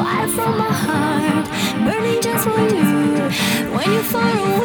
fire from my heart, burning just for you. When you're far away.